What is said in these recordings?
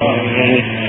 علمه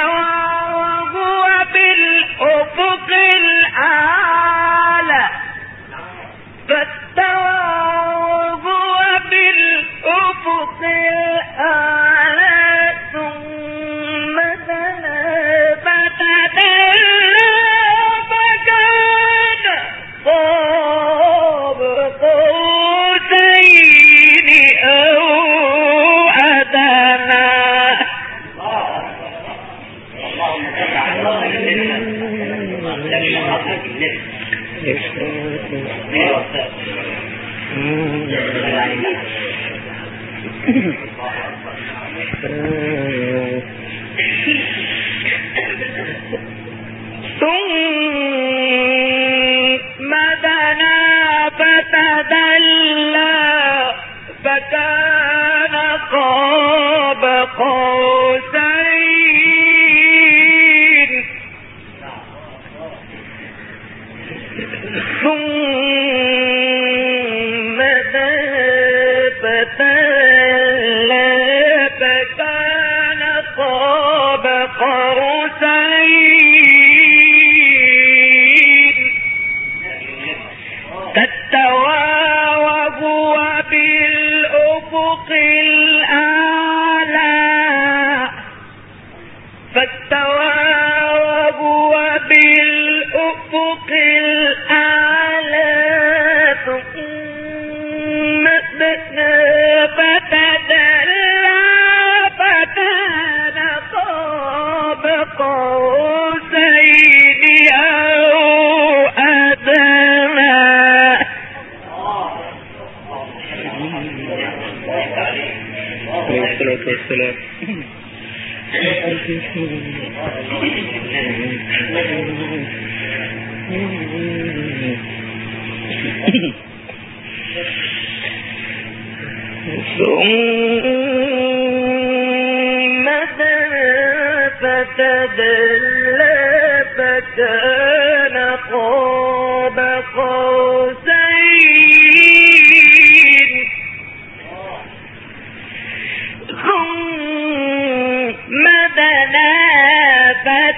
فاستوى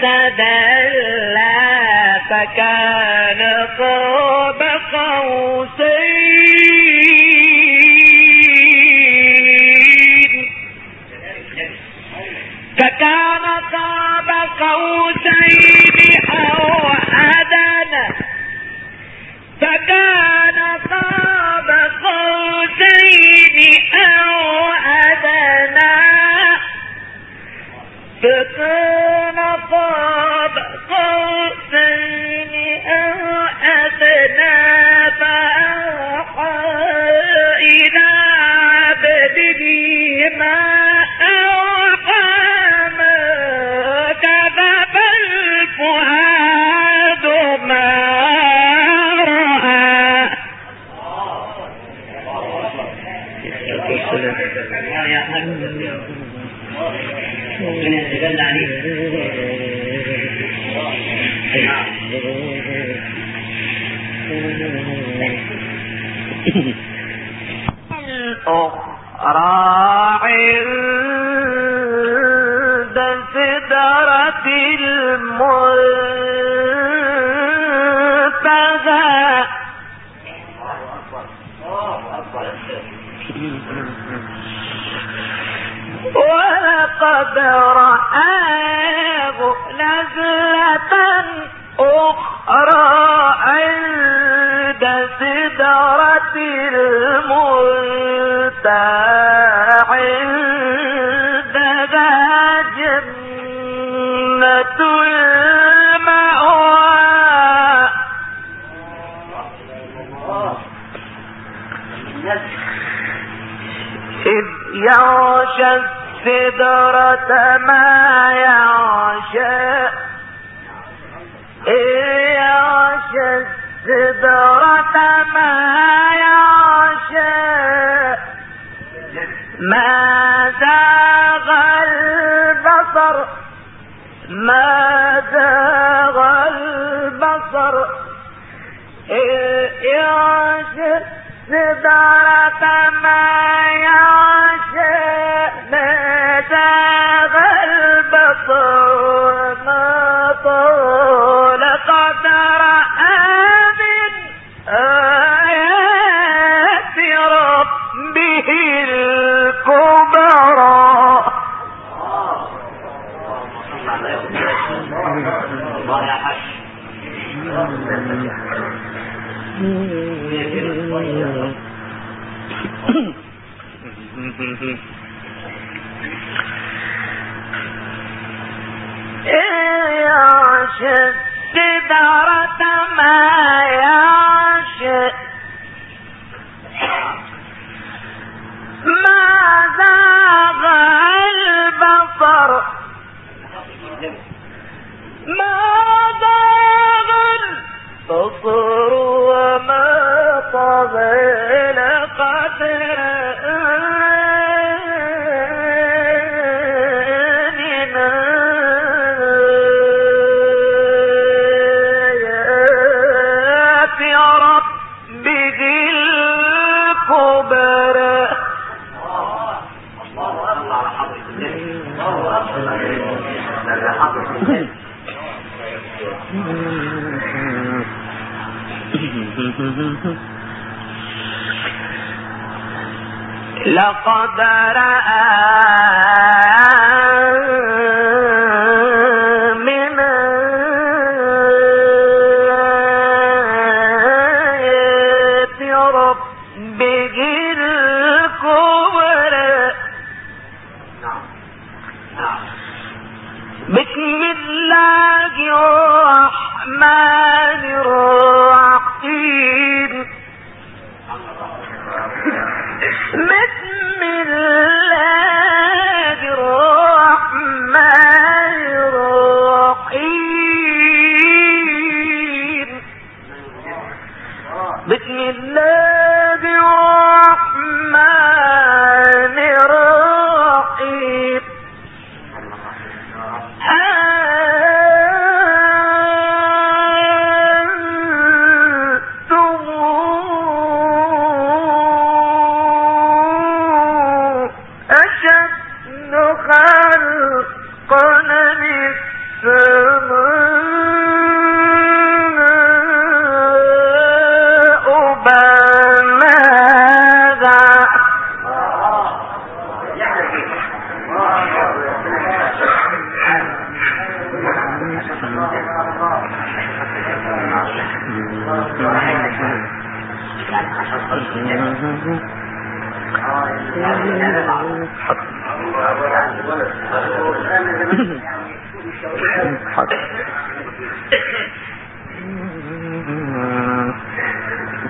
فتدلى فكان قاب قوسين. ما يعشى أخرى عند سدرة عندها جنة المأوى السدرة ما يعشى البشر إن يعشق الكفار. ما ضاب الفطر وما طغى لقد رأى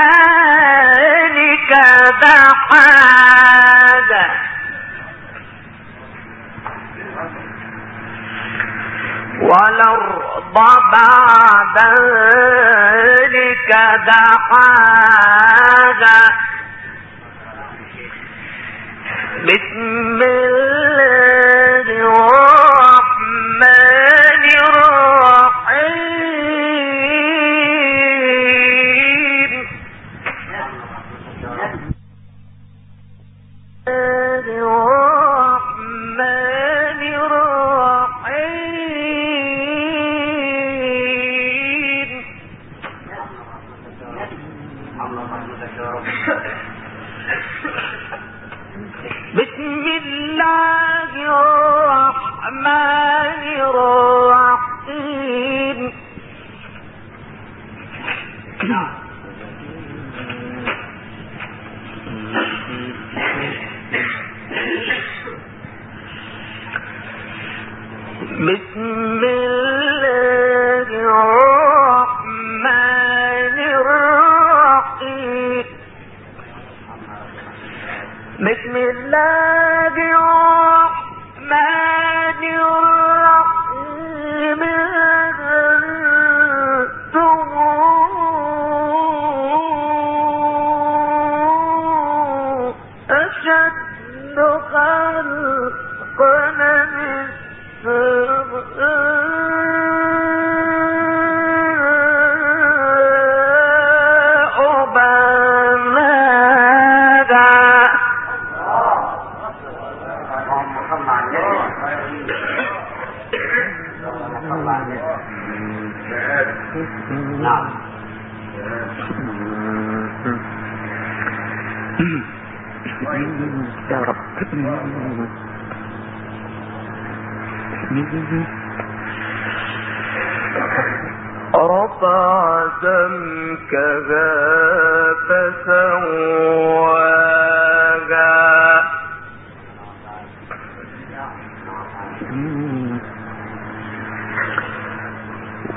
كذلك بحاجة والأرض بعد ذلك دحاجة بسم الله الرحمن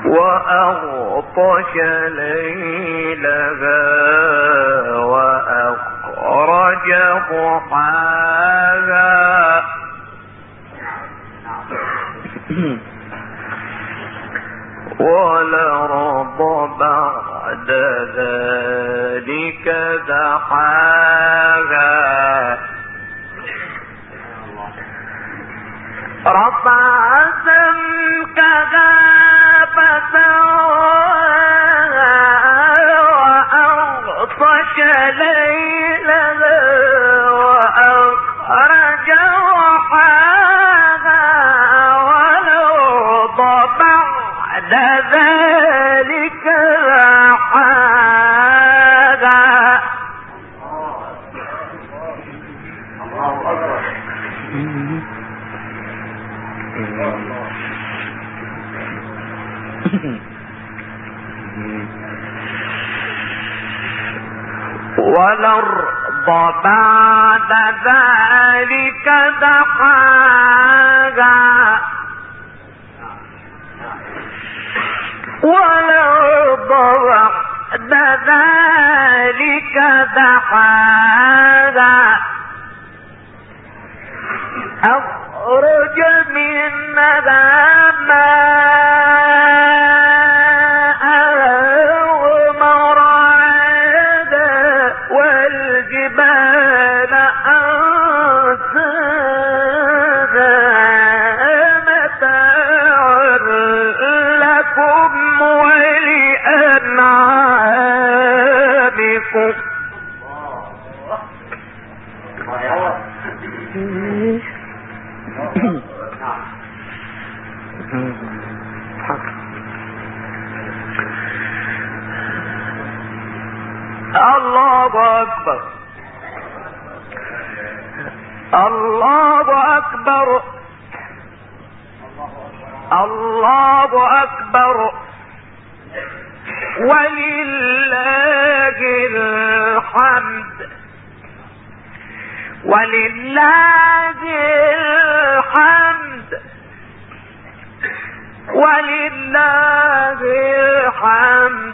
وأغطش ليلها وأخرج ضحاها. ولرب بعد ذلك دحاها. رفع سمكها فسواها بعد ذلك دحاها. بعد ذلك دحاها. أخرج منها ماءها والجبال ولله الحمد ولله الحمد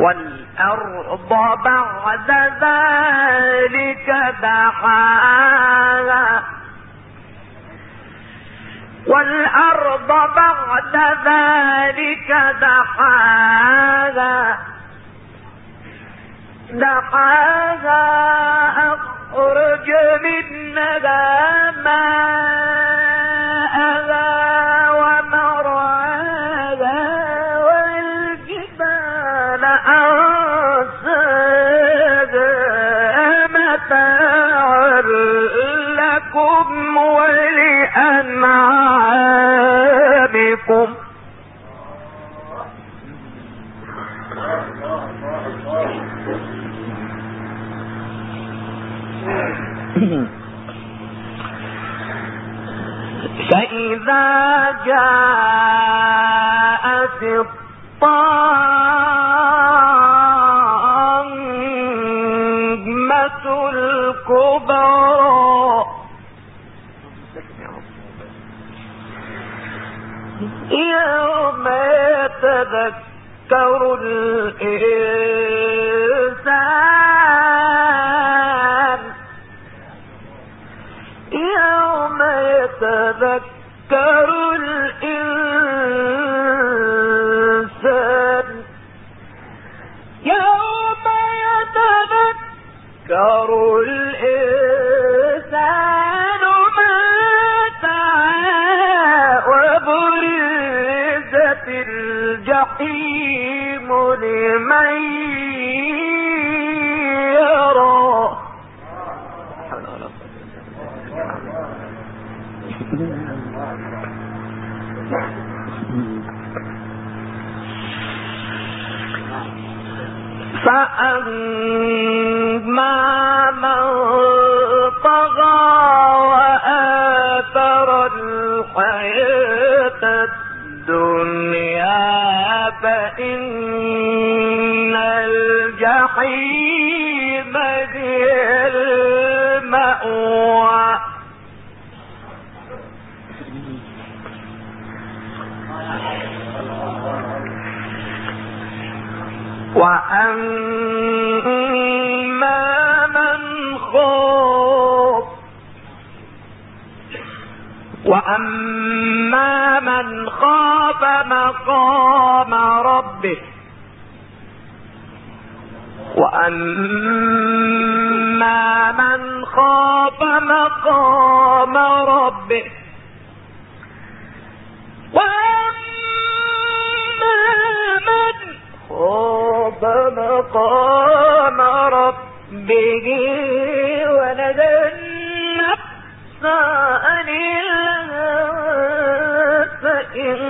والأرض بعد ذلك دحاها. والأرض بعد ذلك دحاها. دحاها أخرج منها ماءها ولأنعامكم فإذا جاءت يتذكر الإنسان الجحيم لمن يرى. فأما من طغى وآثر الحياة الدنيا فإن وأما من خاف مقام ربه. وأما من خاف مقام ربه ونهى النفس عن الهوى فإن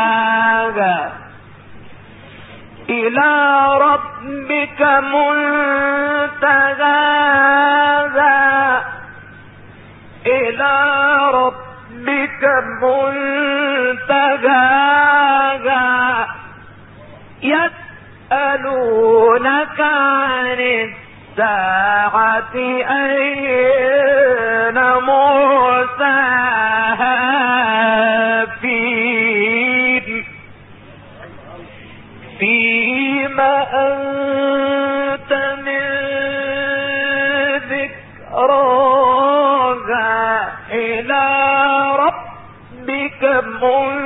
إلى ربك منتهاها إلى ربك منتهاها يسألونك عن الساعة أين إلى ربك منتهاها.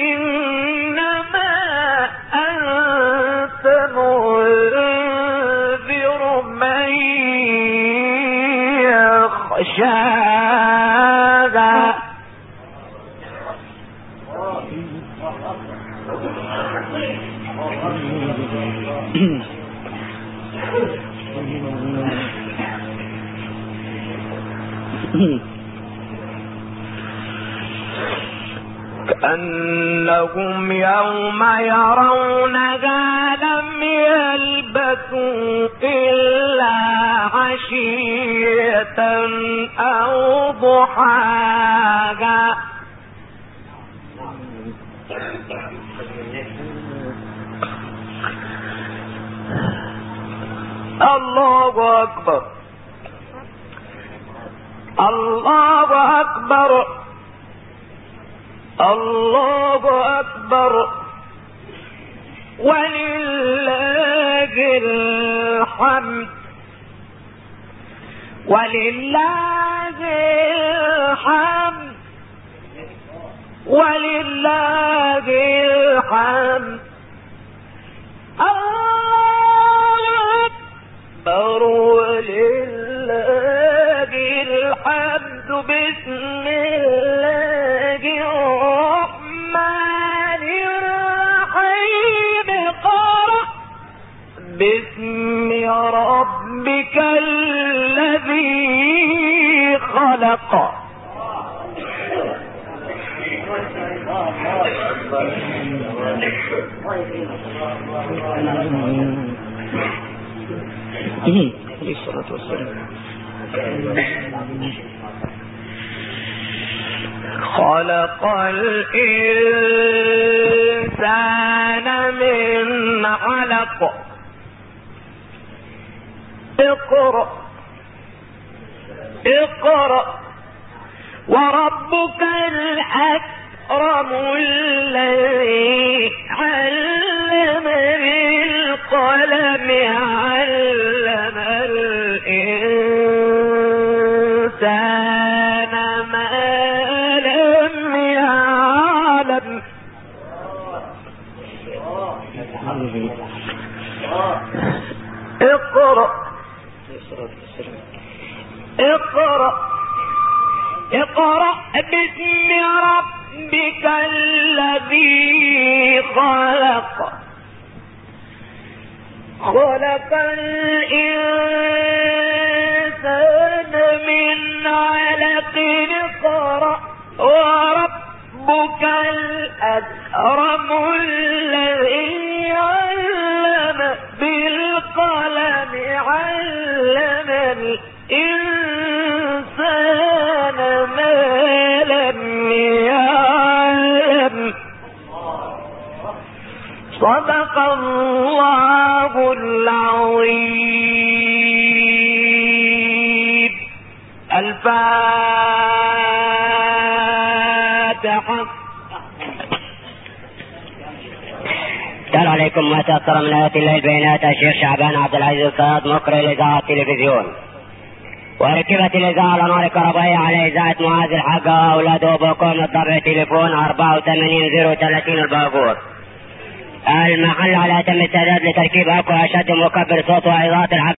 إنما أنت منذر من يخشاها كأنهم يوم يرونها لم يلبثوا إلا عشية أو ضحاها. الله أكبر. الله أكبر. الله أكبر ولله الحمد ولله الحمد ولله الحمد الله أكبر ولله الحمد بسم باسم ربك الذي خلق. عليه الصلاة والسلام. خلق الإنسان من علق. اقرأ. اقرأ. وربك الأكرم الذي صدق الله العظيم. الفاتحة. السلام عليكم ما تأثر من آيات الله البينات الشيخ شعبان عبد العزيز الصياد مقرئ الإذاعة التلفزيون وركبت الإذاعة الأنوار الكهربائية على إذاعة معاذ الحاجة وأولاده بكم الطبع تليفون 84 030 الباقور المحل على تم السداد لتركيب أكو أشد مكبر صوت وإضاءة الحق.